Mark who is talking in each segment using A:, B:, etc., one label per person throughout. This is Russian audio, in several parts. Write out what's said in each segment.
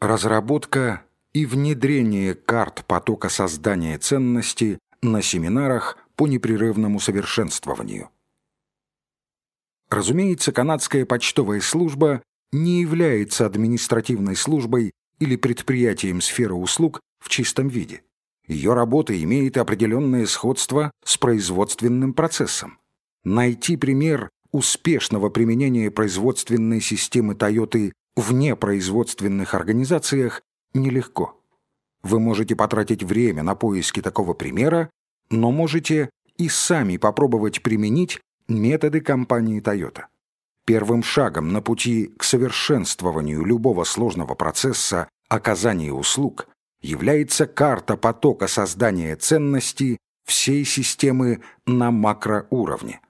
A: Разработка и внедрение карт потока создания ценности на семинарах по непрерывному совершенствованию. Разумеется, канадская почтовая служба не является административной службой или предприятием сферы услуг в чистом виде. Ее работа имеет определенное сходство с производственным процессом. Найти пример успешного применения производственной системы Toyota в непроизводственных организациях нелегко. Вы можете потратить время на поиски такого примера, но можете и сами попробовать применить методы компании Toyota. Первым шагом на пути к совершенствованию любого сложного процесса оказания услуг является карта потока создания ценностей всей системы на макроуровне.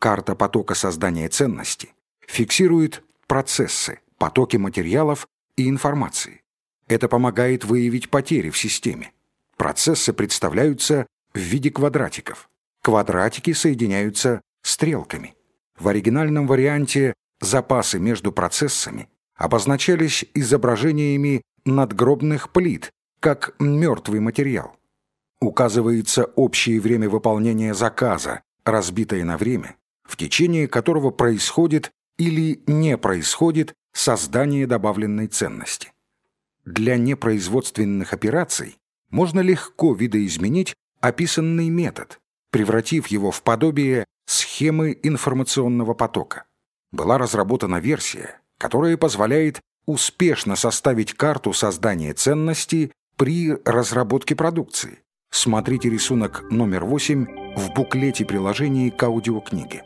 A: Карта потока создания ценностей фиксирует процессы, потоки материалов и информации. Это помогает выявить потери в системе. Процессы представляются в виде квадратиков. Квадратики соединяются стрелками. В оригинальном варианте запасы между процессами обозначались изображениями надгробных плит, как мертвый материал. Указывается общее время выполнения заказа, разбитое на время, в течение которого происходит или не происходит создание добавленной ценности. Для непроизводственных операций можно легко видоизменить описанный метод, превратив его в подобие схемы информационного потока. Была разработана версия, которая позволяет успешно составить карту создания ценности при разработке продукции. Смотрите рисунок номер 8 в буклете приложений к аудиокниге.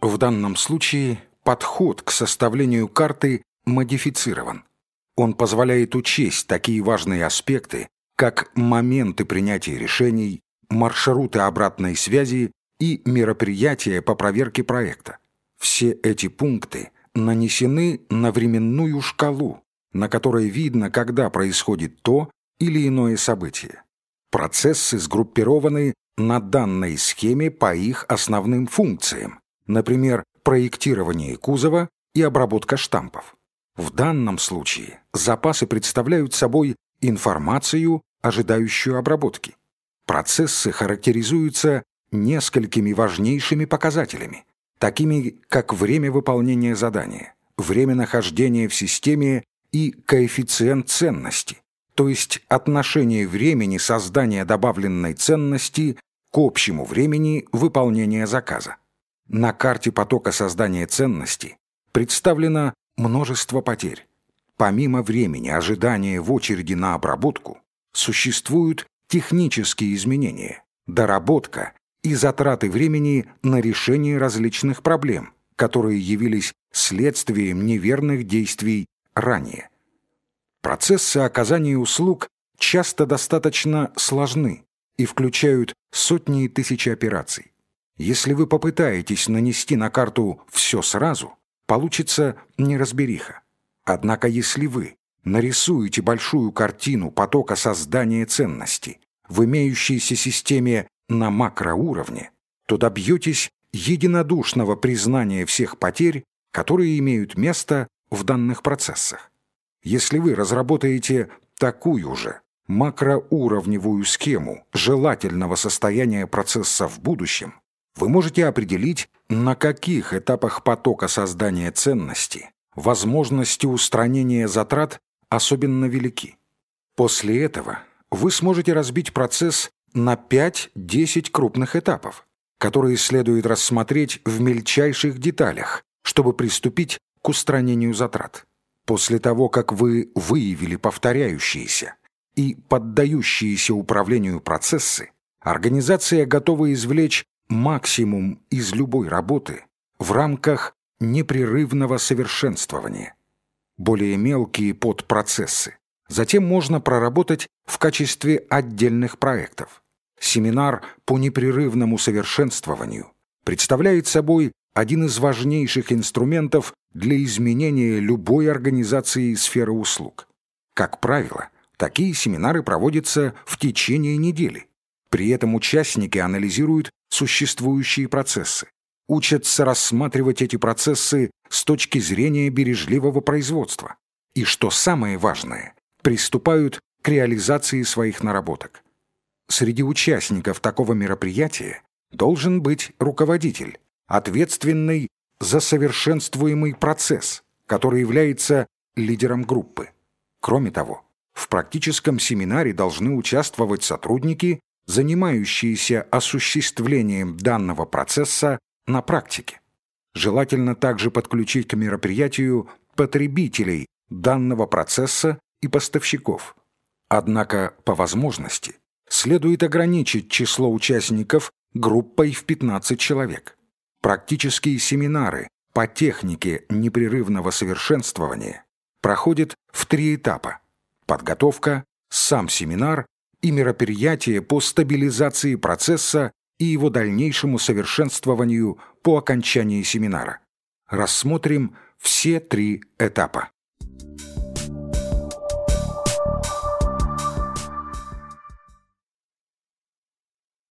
A: В данном случае подход к составлению карты модифицирован. Он позволяет учесть такие важные аспекты, как моменты принятия решений, маршруты обратной связи и мероприятия по проверке проекта. Все эти пункты нанесены на временную шкалу, на которой видно, когда происходит то или иное событие. Процессы сгруппированы на данной схеме по их основным функциям, например, проектирование кузова и обработка штампов. В данном случае запасы представляют собой информацию, ожидающую обработки. Процессы характеризуются несколькими важнейшими показателями, такими как время выполнения задания, время нахождения в системе и коэффициент ценности, то есть отношение времени создания добавленной ценности к общему времени выполнения заказа. На карте потока создания ценности представлено множество потерь. Помимо времени ожидания в очереди на обработку, существуют технические изменения, доработка и затраты времени на решение различных проблем, которые явились следствием неверных действий ранее. Процессы оказания услуг часто достаточно сложны и включают сотни и тысячи операций. Если вы попытаетесь нанести на карту все сразу, получится неразбериха. Однако если вы нарисуете большую картину потока создания ценности в имеющейся системе на макроуровне, то добьетесь единодушного признания всех потерь, которые имеют место в данных процессах. Если вы разработаете такую же макроуровневую схему желательного состояния процесса в будущем, вы можете определить, на каких этапах потока создания ценности возможности устранения затрат особенно велики. После этого вы сможете разбить процесс на 5-10 крупных этапов, которые следует рассмотреть в мельчайших деталях, чтобы приступить к устранению затрат. После того, как вы выявили повторяющиеся и поддающиеся управлению процессы, организация готова извлечь максимум из любой работы в рамках непрерывного совершенствования. Более мелкие подпроцессы затем можно проработать в качестве отдельных проектов. Семинар по непрерывному совершенствованию представляет собой один из важнейших инструментов для изменения любой организации сферы услуг. Как правило, такие семинары проводятся в течение недели. При этом участники анализируют существующие процессы, учатся рассматривать эти процессы с точки зрения бережливого производства и, что самое важное, приступают к реализации своих наработок. Среди участников такого мероприятия должен быть руководитель, ответственный за совершенствуемый процесс, который является лидером группы. Кроме того, в практическом семинаре должны участвовать сотрудники, занимающиеся осуществлением данного процесса на практике. Желательно также подключить к мероприятию потребителей данного процесса и поставщиков. Однако, по возможности, следует ограничить число участников группой в 15 человек. Практические семинары по технике непрерывного совершенствования проходят в три этапа – подготовка, сам семинар и мероприятие по стабилизации процесса и его дальнейшему совершенствованию по окончании семинара. Рассмотрим все три этапа.